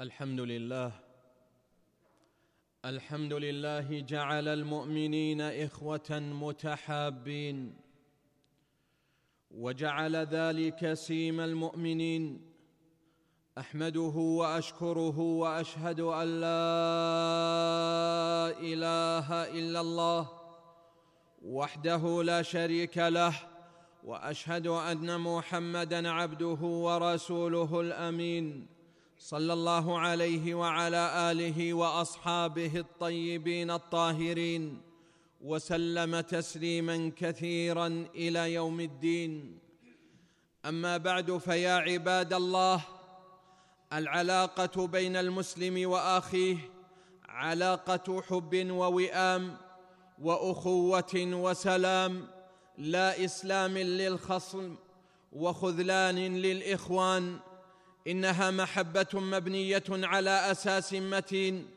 الحمد لله الحمد لله جعل المؤمنين إخوة متحابين. وجعل ذلك سيم المؤمنين. أحمده وأشكره وأشهد أن لا إله إلا الله وحده لا شريك له وأشهد أن محمدا عبده ورسوله الأمين. صلى الله عليه وعلى آله وأصحابه الطيبين الطاهرين وسلم تسليما كثيرا إلى يوم الدين. أما بعد فيا عباد الله العلاقة بين المسلم وأخيه علاقة حب ووئام وأخوة وسلام لا إسلام للخصم وخذلان للإخوان إنها محبة مبنية على أساس متين.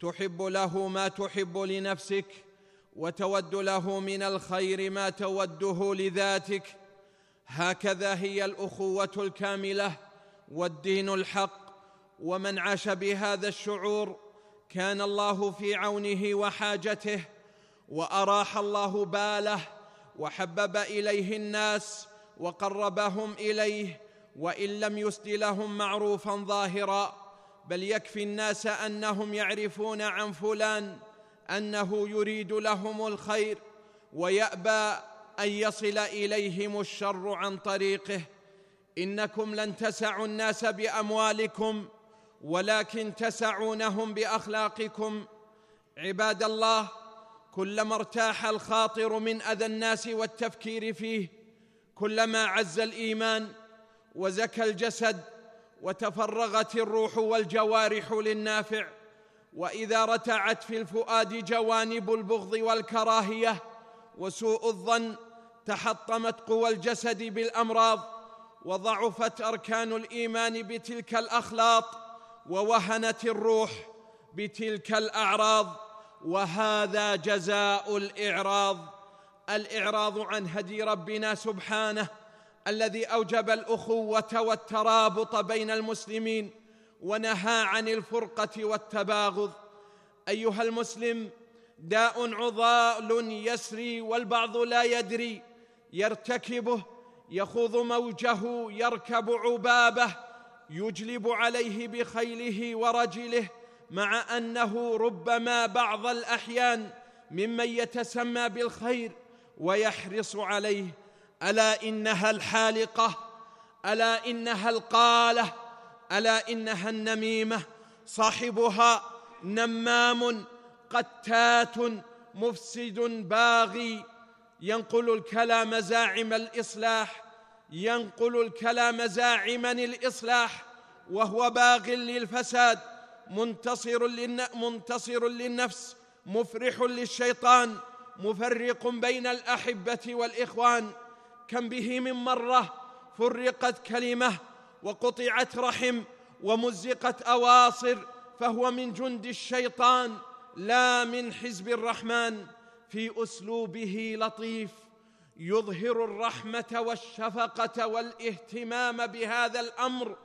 تحب له ما تحب لنفسك وتود له من الخير ما توده لذاتك. هكذا هي الأخوة الكاملة والدين الحق ومن عاش بهذا الشعور كان الله في عونه وحاجته وأراح الله باله وحبب إليه الناس وقربهم إليه وإن لم يسد لهم معروفا ظاهرا بل يكفي الناس أنهم يعرفون عن فلان أنه يريد لهم الخير ويأبى أن يصل إليهم الشر عن طريقه. إنكم لن تسعوا الناس بأموالكم ولكن تسعونهم بأخلاقكم. عباد الله كلما ارتاح الخاطر من أذى الناس والتفكير فيه كلما عز الإيمان وزكى الجسد وتفرغت الروح والجوارح للنافع وإذا رتعت في الفؤاد جوانب البغض والكراهية وسوء الظن تحطمت قوى الجسد بالأمراض وضعفت أركان الإيمان بتلك الأخلاط ووهنت الروح بتلك الأعراض وهذا جزاء الإعراض. الإعراض عن هدي ربنا سبحانه الذي أوجب الأخوة والترابط بين المسلمين ونهى عن الفرقة والتباغض. أيها المسلم داء عضال يسري والبعض لا يدري. يرتكبه يخوض موجه يركب عبابه يجلب عليه بخيله ورجله مع أنه ربما بعض الأحيان ممن يتسمى بالخير ويحرص عليه. ألا إنها الحالقة؟ ألا إنها القالة؟ ألا إنها النميمة؟ صاحبها نمام قتات مفسد باغي. ينقل الكلام زاعم الإصلاح. ينقل الكلام زاعما الإصلاح. وهو باغ للفساد منتصر, منتصر للنفس مفرح للشيطان مفرق بين الأحبة والإخوان. كم به من مرة فرقت كلمة وقطعت رحم ومزقت أواصر فهو من جند الشيطان لا من حزب الرحمن. في أسلوبه لطيف يظهر الرحمة والشفقة والاهتمام بهذا الأمر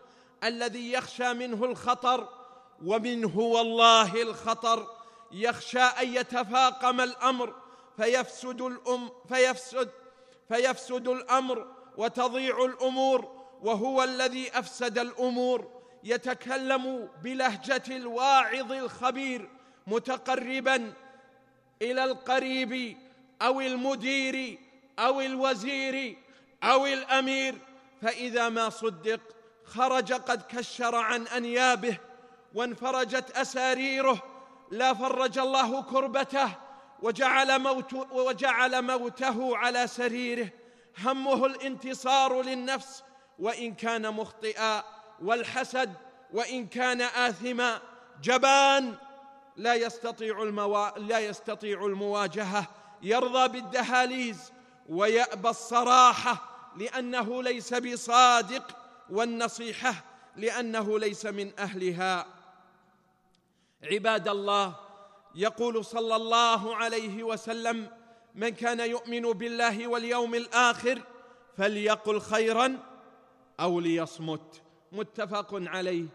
الذي يخشى منه الخطر ومنه والله الخطر. يخشى أن يتفاقم الأمر فيفسد الأم فيفسد فيفسد الأمر وتضيع الأمور وهو الذي أفسد الأمور. يتكلم بلهجة الواعظ الخبير متقربا إلى القريب أو المدير أو الوزير أو الأمير. فإذا ما صدق خرج قد كشر عن أنيابه وانفرجت أساريره لا فرج الله كربته. وجعل, موت وجعل موته على سريره. همه الانتصار للنفس وإن كان مخطئا والحسد وإن كان آثما. جبان لا يستطيع الموا... لا يستطيع المواجهة. يرضى بالدهاليز ويأبى الصراحة لأنه ليس بصادق والنصيحة لأنه ليس من أهلها. عباد الله يقول صلى الله عليه وسلم من كان يؤمن بالله واليوم الآخر فليقل خيرا أو ليصمت. متفق عليه.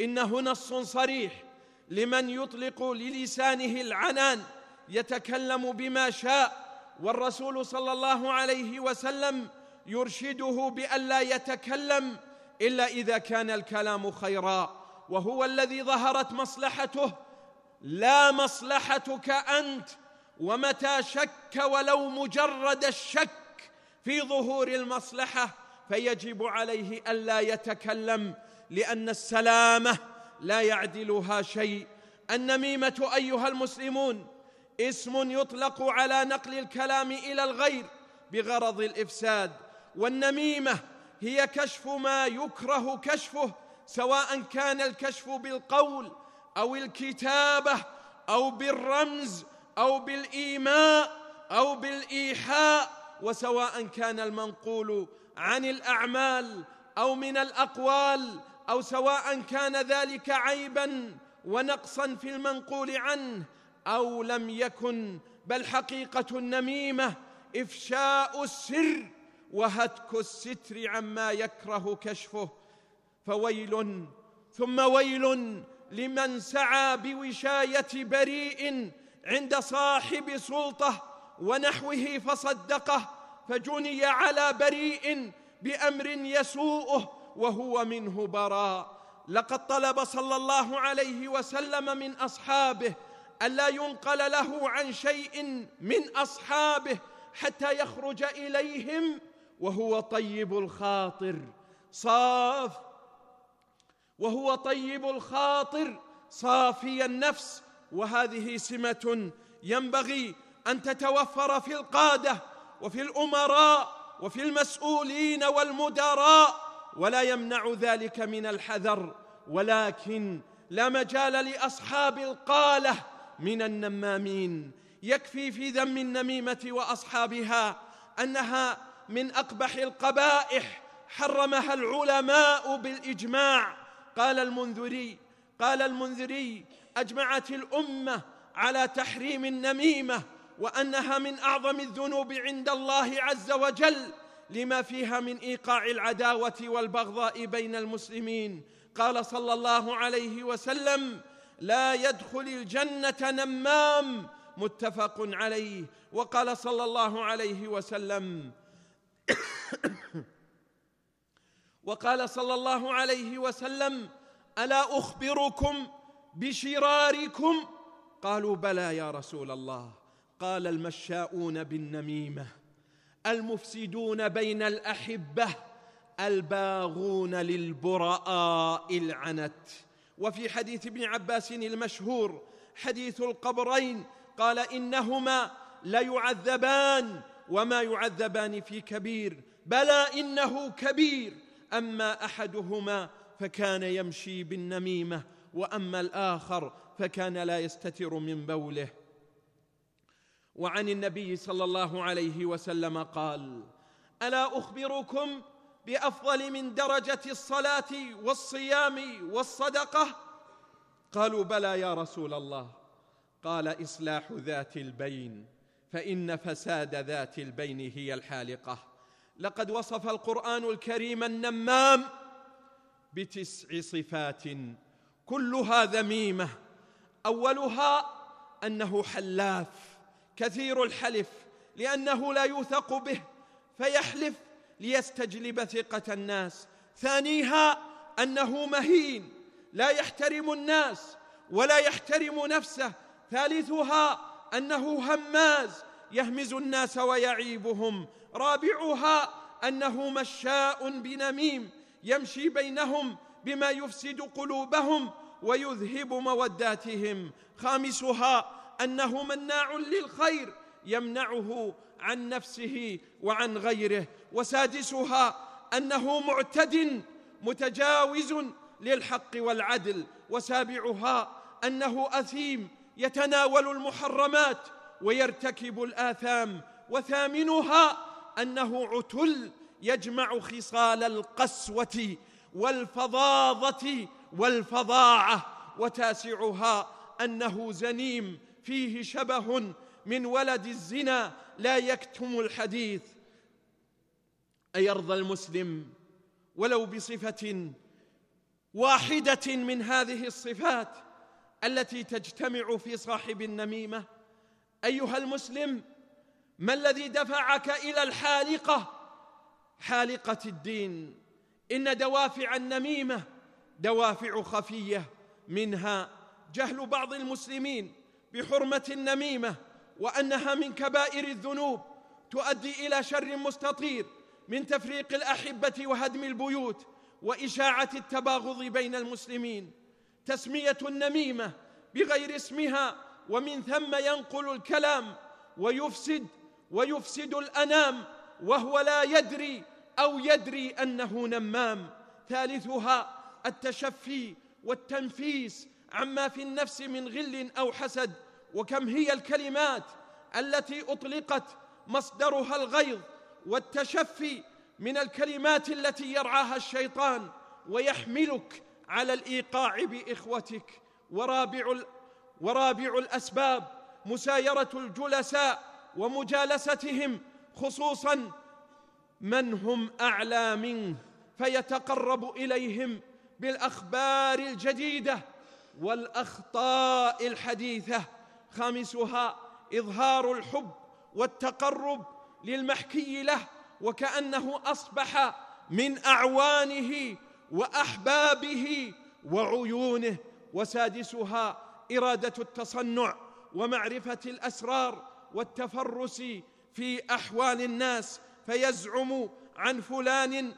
إنه نص صريح. لمن يطلق للسانه العنان يتكلم بما شاء والرسول صلى الله عليه وسلم يرشده بألا يتكلم إلا إذا كان الكلام خيرا وهو الذي ظهرت مصلحته لا مصلحتك أنت ومتى شك ولو مجرد الشك في ظهور المصلحة فيجب عليه ألا يتكلم لأن السلامة لا يعدلها شيء. النميمة أيها المسلمون اسم يطلق على نقل الكلام إلى الغير بغرض الإفساد والنميمة هي كشف ما يكره كشفه سواء كان الكشف بالقول أو الكتابة أو بالرمز أو بالإيماء أو بالإيحاء وسواء كان المنقول عن الأعمال أو من الأقوال أو سواء كان ذلك عيبا ونقصا في المنقول عنه أو لم يكن بل حقيقة النميمة إفشاء السر وهتك الستر عما يكره كشفه فويل ثم ويل لمن سعى بوشاية بريء عند صاحب سلطة ونحوه فصدقه فجني على بريء بأمر يسوءه وهو منه براء. لقد طلب صلى الله عليه وسلم من أصحابه ألا ينقل له عن شيء من أصحابه حتى يخرج إليهم وهو طيب الخاطر. صاف وهو طيب الخاطر صافي النفس. وهذه سمة ينبغي أن تتوفر في القادة وفي الأمراء وفي المسؤولين والمدراء. ولا يمنع ذلك من الحذر ولكن لا مجال لأصحاب القالة من النمامين. يكفي في ذم النميمة وأصحابها أنها من أقبح القبائح حرمها العلماء بالإجماع. قال المنذري قال المنذري أجمعت الأمة على تحريم النميمة وأنها من أعظم الذنوب عند الله عز وجل لما فيها من إيقاع العداوة والبغضاء بين المسلمين. قال صلى الله عليه وسلم لا يدخل الجنة نمام متفق عليه. وقال صلى الله عليه وسلم وقال صلى الله عليه وسلم ألا أخبركم بشراركم؟ قالوا بلى يا رسول الله. قال المشاؤون بالنميمة المفسدون بين الأحبة الباغون للبرآء العنت. وفي حديث ابن عباس المشهور حديث القبرين قال إنهما ليعذبان وما يعذبان في كبير بلى إنه كبير. أما أحدهما فكان يمشي بالنميمة وأما الآخر فكان لا يستتر من بوله. وعن النبي صلى الله عليه وسلم قال ألا أخبركم بأفضل من درجة الصلاة والصيام والصدقة؟ قالوا بلى يا رسول الله. قال إصلاح ذات البين فإن فساد ذات البين هي الحالقة. لقد وصف القرآن الكريم النمام بتسع صفات كلها ذميمة. أولها أنه حلاف كثير الحلف لأنه لا يوثق به فيحلف ليستجلب ثقة الناس. ثانيها أنه مهين لا يحترم الناس ولا يحترم نفسه. ثالثها أنه هماز يهمز الناس ويعيبهم. رابعها أنه مشاء بنميم يمشي بينهم بما يفسد قلوبهم ويذهب موداتهم. خامسها أنه مناع للخير يمنعه عن نفسه وعن غيره. وسادسها أنه معتد متجاوز للحق والعدل. وسابعها أنه أثيم يتناول المحرمات ويرتكب الآثام وثامنها أنه عتل يجمع خصال القسوة والفظاظة والفظاعة وتاسعها أنه زنيم فيه شبه من ولد الزنا لا يكتم الحديث. أيرضى المسلم ولو بصفة واحدة من هذه الصفات التي تجتمع في صاحب النميمة؟ أيها المسلم ما الذي دفعك إلى الحالقة؟ حالقة الدين. إن دوافع النميمة دوافع خفية منها. جهل بعض المسلمين بحرمة النميمة وأنها من كبائر الذنوب تؤدي إلى شر مستطير من تفريق الأحبة وهدم البيوت وإشاعة التباغض بين المسلمين. تسمية النميمة بغير اسمها ومن ثم ينقل الكلام ويفسد ويفسد الأنام وهو لا يدري أو يدري أنه نمام. ثالثها التشفي والتنفيس عما في النفس من غل أو حسد. وكم هي الكلمات التي أطلقت مصدرها الغيظ والتشفي من الكلمات التي يرعاها الشيطان ويحملك على الإيقاع بإخوتك. ورابع ورابع الأسباب مسايرة الجلساء ومجالستهم خصوصا من هم أعلى منه فيتقرب إليهم بالأخبار الجديدة والأخطاء الحديثة. خامسها إظهار الحب والتقرب للمحكي له وكأنه أصبح من أعوانه وأحبابه وعيونه. وسادسها إرادة التصنع ومعرفة الأسرار والتفرس في أحوال الناس فيزعم عن فلان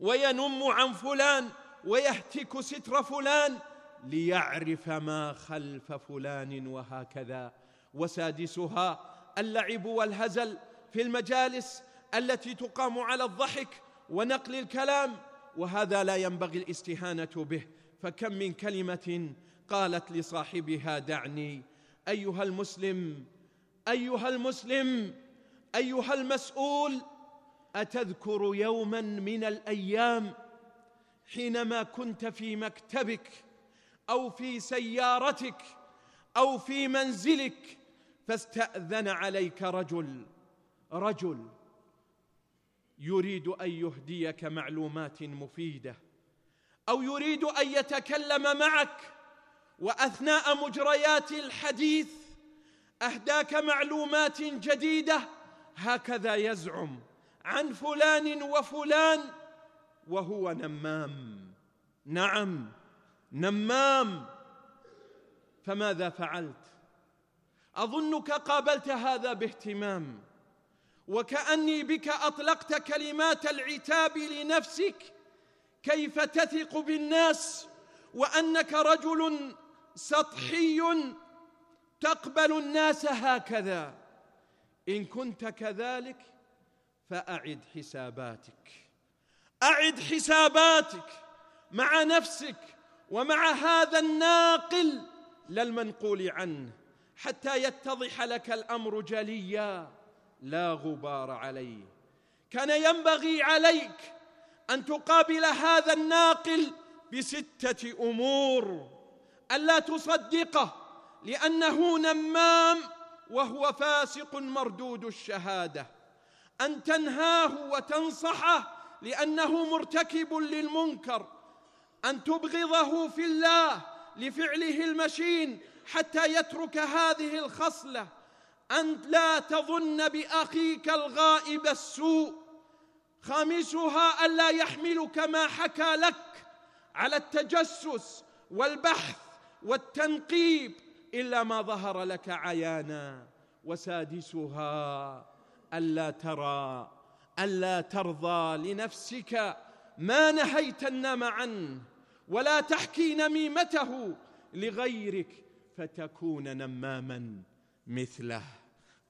وينم عن فلان ويهتك ستر فلان ليعرف ما خلف فلان وهكذا. وسادسها اللعب والهزل في المجالس التي تقام على الضحك ونقل الكلام وهذا لا ينبغي الاستهانة به فكم من كلمة قالت لصاحبها دعني. أيها المسلم أيها المسلم أيها المسؤول أتذكر يوما من الأيام حينما كنت في مكتبك أو في سيارتك أو في منزلك فاستأذن عليك رجل رجل يريد أن يهديك معلومات مفيدة أو يريد أن يتكلم معك. وأثناء مجريات الحديث أهداك معلومات جديدة هكذا يزعم عن فلان وفلان وهو نمام. نعم نمام. فماذا فعلت؟ أظنك قابلت هذا باهتمام وكأني بك أطلقت كلمات العتاب لنفسك كيف تثق بالناس وأنك رجل سطحي تقبل الناس هكذا. إن كنت كذلك فأعد حساباتك. أعد حساباتك مع نفسك ومع هذا الناقل لا المنقول عنه. حتى يتضح لك الأمر جليا. لا غبار عليه. كان ينبغي عليك أن تقابل هذا الناقل بستة أمور. ألا تصدقه لأنه نمام وهو فاسق مردود الشهادة. أن تنهاه وتنصحه لأنه مرتكب للمنكر. أن تبغضه في الله لفعله المشين حتى يترك هذه الخصلة. أن لا تظن بأخيك الغائب السوء. خامسها ألا يحملك ما حكى لك على التجسس والبحث والتنقيب إلا ما ظهر لك عيانا وسادسها ألا ترى ألا ترضى لنفسك ما نهيت النم عنه ولا تحكي نميمته لغيرك فتكون نماما مثله.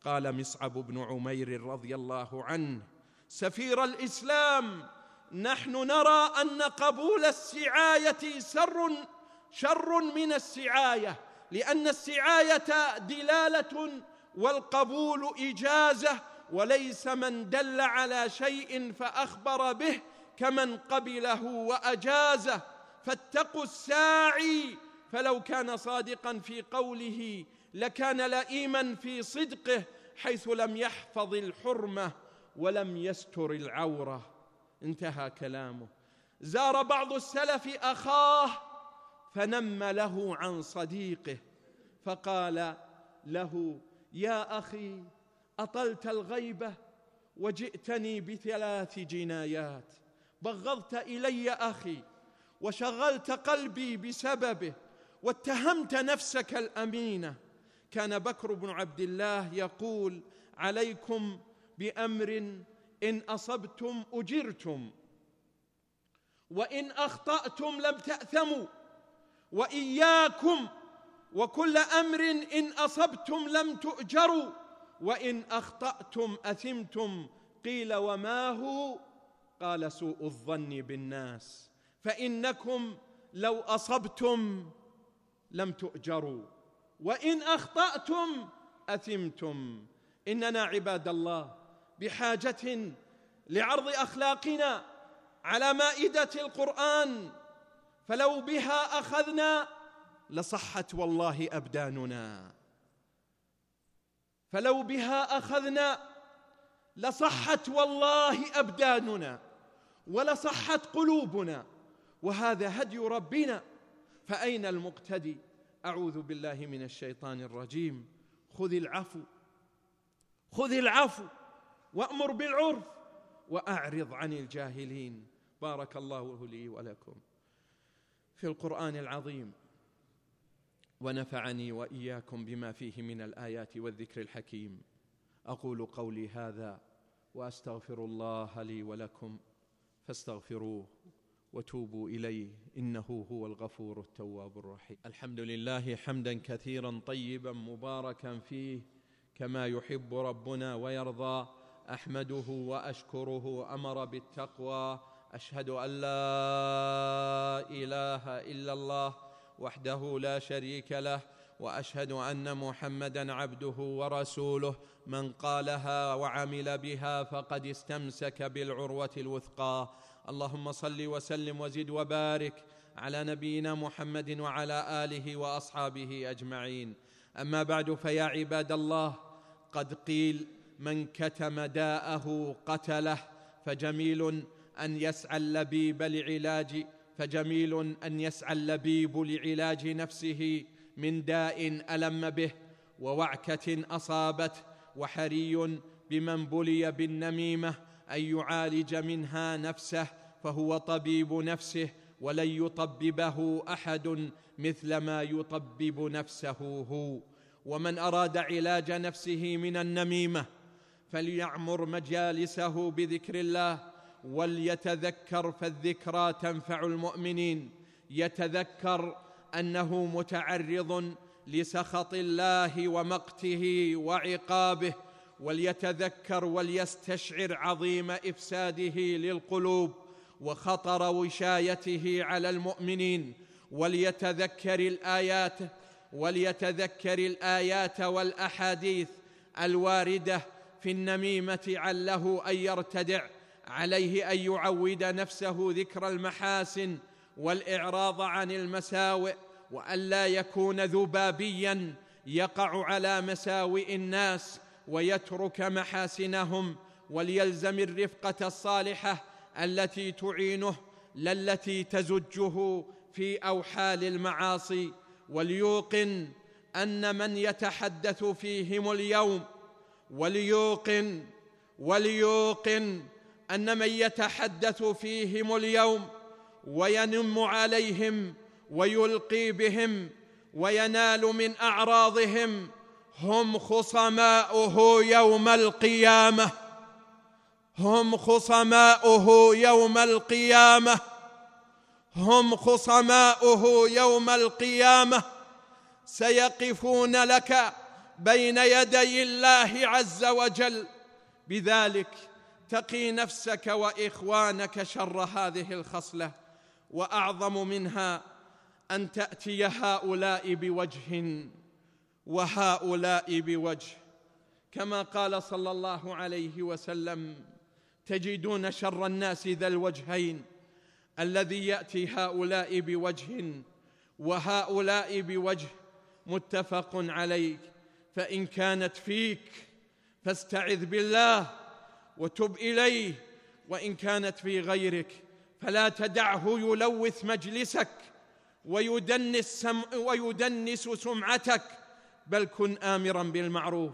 قال مصعب بن عمير رضي الله عنه سفير الإسلام نحن نرى أن قبول السعاية سر شر من السعاية لأن السعاية دلالة والقبول إجازة وليس من دل على شيء فأخبر به كمن قبله وأجازه. فاتقوا الساعي فلو كان صادقا في قوله لكان لئيما في صدقه حيث لم يحفظ الحرمة ولم يستر العورة. انتهى كلامه. زار بعض السلف أخاه فنم له عن صديقه فقال له يا أخي أطلت الغيبة وجئتني بثلاث جنايات. بغضت إلي أخي وشغلت قلبي بسببه واتهمت نفسك الأمينة. كان بكر بن عبد الله يقول عليكم بأمر إن أصبتم أجرتم وإن أخطأتم لم تأثموا. وإياكم وكل أمر إن أصبتم لم تؤجروا وإن أخطأتم أثمتم قيل وما هو؟ قال سوء الظن بالناس فإنكم لو أصبتم لم تؤجروا وإن أخطأتم أثمتم إننا عباد الله بحاجة لعرض أخلاقنا على مائدة القرآن فلو بها أخذنا لصحت والله أبداننا. فلو بها أخذنا لصحت والله أبداننا. ولصحت قلوبنا. وهذا هدي ربنا. فأين المقتدي؟ أعوذ بالله من الشيطان الرجيم. خذ العفو. خذ العفو. وأمر بالعرف. وأعرض عن الجاهلين. بارك الله لي ولكم. في القرآن العظيم. ونفعني وإياكم بما فيه من الآيات والذكر الحكيم. أقول قولي هذا وأستغفر الله لي ولكم. فاستغفروه وتوبوا إليه. إنه هو الغفور التواب الرحيم. الحمد لله حمدا كثيرا طيبا مباركا فيه كما يحب ربنا ويرضى. أحمده وأشكره أمر بالتقوى أشهد أن لا إله إلا الله وحده لا شريك له وأشهد أن محمدا عبده ورسوله. من قالها وعمل بها فقد استمسك بالعروة الوثقى. اللهم صل وسلم وزد وبارك على نبينا محمد وعلى آله وأصحابه أجمعين. أما بعد فيا عباد الله قد قيل من كتم داءه قتله فجميل أن يسعى اللبيب لعلاج فجميل أن يسعى اللبيب لعلاج نفسه من داء ألم به ووعكة اصابته وحري بمن بلي بالنميمة أن يعالج منها نفسه فهو طبيب نفسه ولن يطببه أحد مثل ما يطبب نفسه هو. ومن أراد علاج نفسه من النميمة فليعمر مجالسه بذكر الله وليتذكر فالذكرى تنفع المؤمنين. يتذكر أنه متعرض لسخط الله ومقته وعقابه وليتذكر وليستشعر عظيم إفساده للقلوب وخطر وشايته على المؤمنين. وليتذكر الآيات وليتذكر الآيات والأحاديث الواردة في النميمة عله أن يرتدع. عليه أن يعود نفسه ذكر المحاسن والإعراض عن المساوئ والا يكون ذبابيا يقع على مساوئ الناس ويترك محاسنهم وليلزم الرفقة الصالحة التي تعينه لا التي تزجه في أوحال المعاصي. وليوقن أن من يتحدث فيهم اليوم وليوقن وليوقن أن من يتحدث فيهم اليوم وينم عليهم ويلقي بهم وينال من أعراضهم هم خصماؤه يوم القيامة. هم خصماؤه يوم القيامة. هم خصماؤه يوم القيامة. سيقفون لك بين يدي الله عز وجل. بذلك تقي نفسك وإخوانك شر هذه الخصلة وأعظم منها أن تأتي هؤلاء بوجه وهؤلاء بوجه. كما قال صلى الله عليه وسلم تجدون شر الناس ذا الوجهين الذي يأتي هؤلاء بوجه وهؤلاء بوجه متفق عليه فإن كانت فيك فاستعذ بالله وتب إليه وإن كانت في غيرك فلا تدعه يلوث مجلسك ويدنس, سم ويدنس سمعتك بل كن امرا بالمعروف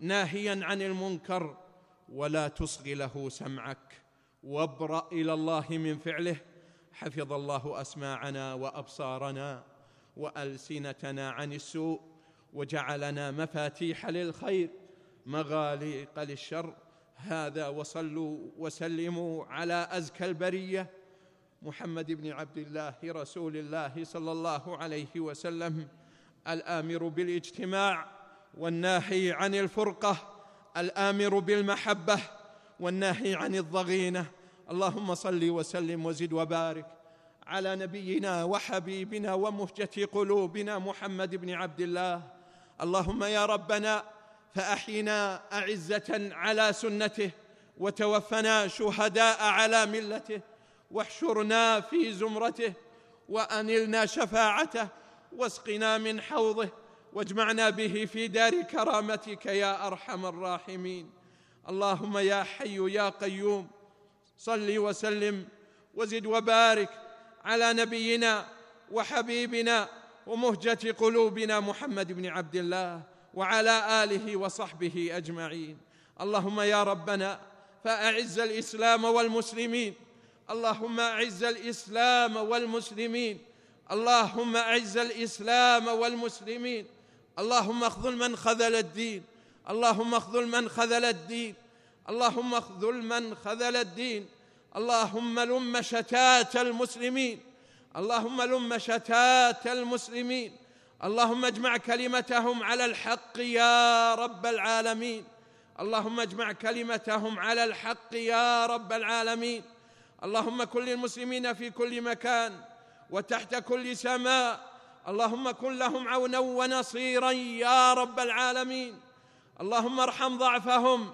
ناهيا عن المنكر ولا تصغي له سمعك. وابرأ إلى الله من فعله حفظ الله أسماعنا وأبصارنا وألسنتنا عن السوء وجعلنا مفاتيح للخير مغاليق للشر. هذا وصلوا وسلموا على أزكى البرية محمد بن عبد الله رسول الله صلى الله عليه وسلم الآمر بالاجتماع والناهي عن الفرقة الآمر بالمحبة والناهي عن الضغينة. اللهم صل وسلم وزد وبارك على نبينا وحبيبنا ومهجة قلوبنا محمد بن عبد الله. اللهم يا ربنا فأحينا أعزة على سنته وتوفنا شهداء على ملته واحشرنا في زمرته وانلنا شفاعته واسقنا من حوضه واجمعنا به في دار كرامتك يا أرحم الراحمين. اللهم يا حي يا قيوم صل وسلم وزد وبارك على نبينا وحبيبنا ومهجة قلوبنا محمد بن عبد الله. وعلى آله وصحبه أجمعين. اللهم يا ربنا فأعز الإسلام والمسلمين. اللهم أعز الإسلام والمسلمين. اللهم أعز الإسلام والمسلمين. اللهم اخذل من خذل الدين. اللهم اخذل من خذل الدين. اللهم اخذل من خذل الدين. اللهم لم شتات المسلمين. اللهم لم شتات المسلمين. اللهم اجمع كلمتهم على الحق يا رب العالمين. اللهم اجمع كلمتهم على الحق يا رب العالمين. اللهم كن للمسلمين في كل مكان وتحت كل سماء. اللهم كن لهم عونا ونصيرا يا رب العالمين. اللهم ارحم ضعفهم.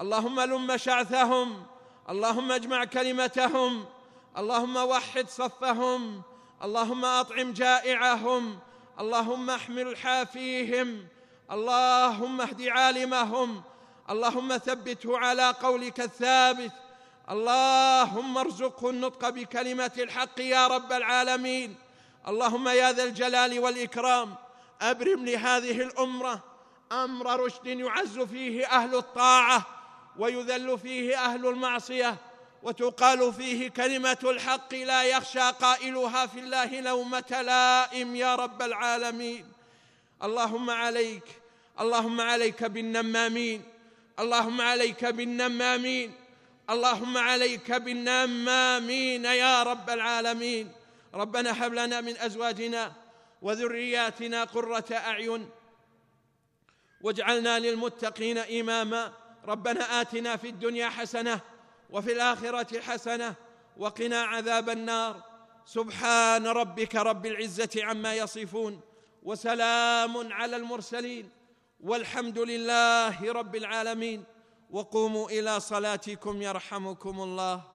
اللهم لم شعثهم. اللهم اجمع كلمتهم. اللهم وحد صفهم. اللهم أطعم جائعهم. اللهم احمل حافيهم اللهم اهد عالمهم اللهم ثبته على قولك الثابت اللهم ارزقه النطق بكلمة الحق يا رب العالمين. اللهم يا ذا الجلال والإكرام أبرم لهذه الأمة أمر رشد يعز فيه أهل الطاعة ويذل فيه أهل المعصية. وتقال فيه كلمة الحق لا يخشى قائلها في الله لومة لائم يا رب العالمين. اللهم عليك اللهم عليك بالنمامين اللهم عليك بالنمامين اللهم عليك بالنمامين يا رب العالمين. ربنا هب لنا من أزواجنا وذرياتنا قرة أعين واجعلنا للمتقين إماما. ربنا آتنا في الدنيا حسنة وفي الآخرة حسنة وقنا عذاب النار. سبحان ربك رب العزة عما يصفون وسلام على المرسلين والحمد لله رب العالمين. وقوموا إلى صلاتكم يرحمكم الله.